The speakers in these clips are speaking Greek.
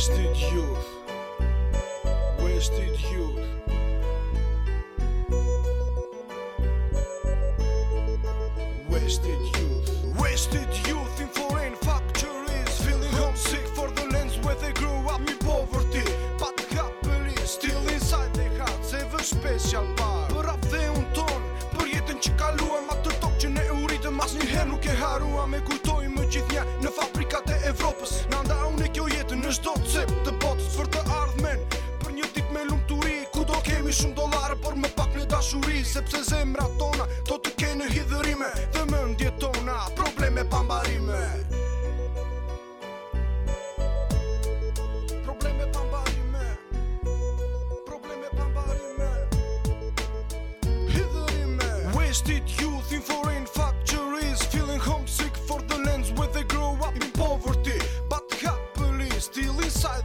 Wasted youth. Wasted youth. Wasted youth. Wasted youth in shumë dolarë Por më pak në dashuri Sepse zemra tona Do të kene hidhërime Dhe mëndje tona Probleme pambarime. Probleme pambarime. Probleme pambarime. Hidhërime. Wasted youth in foreign factories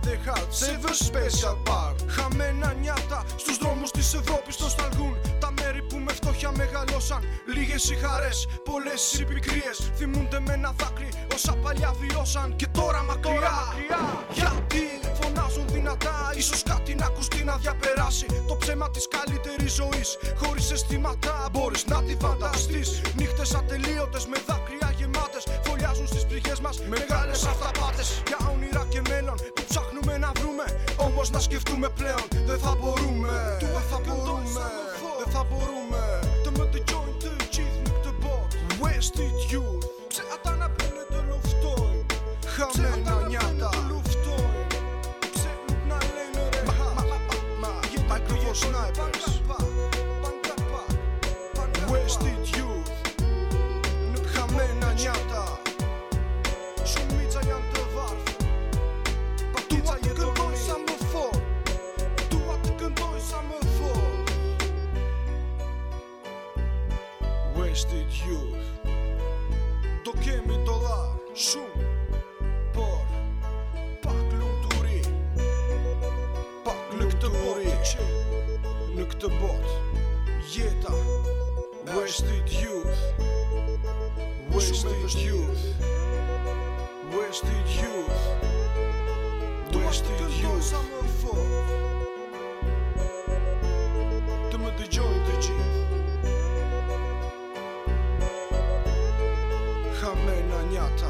inside their hearts Save a special part. Χαμένα νιάτα στους δρόμους της Ευρώπης νοσταλγούν Τα μέρη που με φτώχεια μεγαλώσαν Λίγες οι χαρές, πολλές οι πικρίες Θυμούνται με ένα δάκρυ όσα παλιά βιώσαν Και τώρα μακριά, Γιατί φωνάζουν δυνατά Ίσως κάτι να ακουστεί να διαπεράσει. Το ψέμα της καλύτερης ζωής Χωρίς αισθήματα μπορείς να τη φανταστείς. Νύχτες ατελείωτες με δάκρυα γεμάτες Φωλιάζουν στις ψυχές μας μεγάλες αυταπάτες. Για όνειρα και μέλλον που ψάχνουμε να βρούμε να σκεφτούμε πλέον, δεν θα μπορούμε, θα μπορούμε, δεν θα μπορούμε. Το κύτταρο, ψετά να πένε το λου αυτό Χάτε νιά λουφτώνα και κάποιο να υπάρχει Wasted youth Do kemi dollar shumë Por Pak lumturi Pak në këtë botë që Në këtë botë Jeta Wasted youth Wasted youth Wasted youth Wasted youth sa më fort Amenanyata